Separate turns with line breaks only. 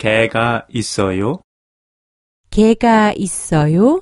개가 있어요?
개가 있어요?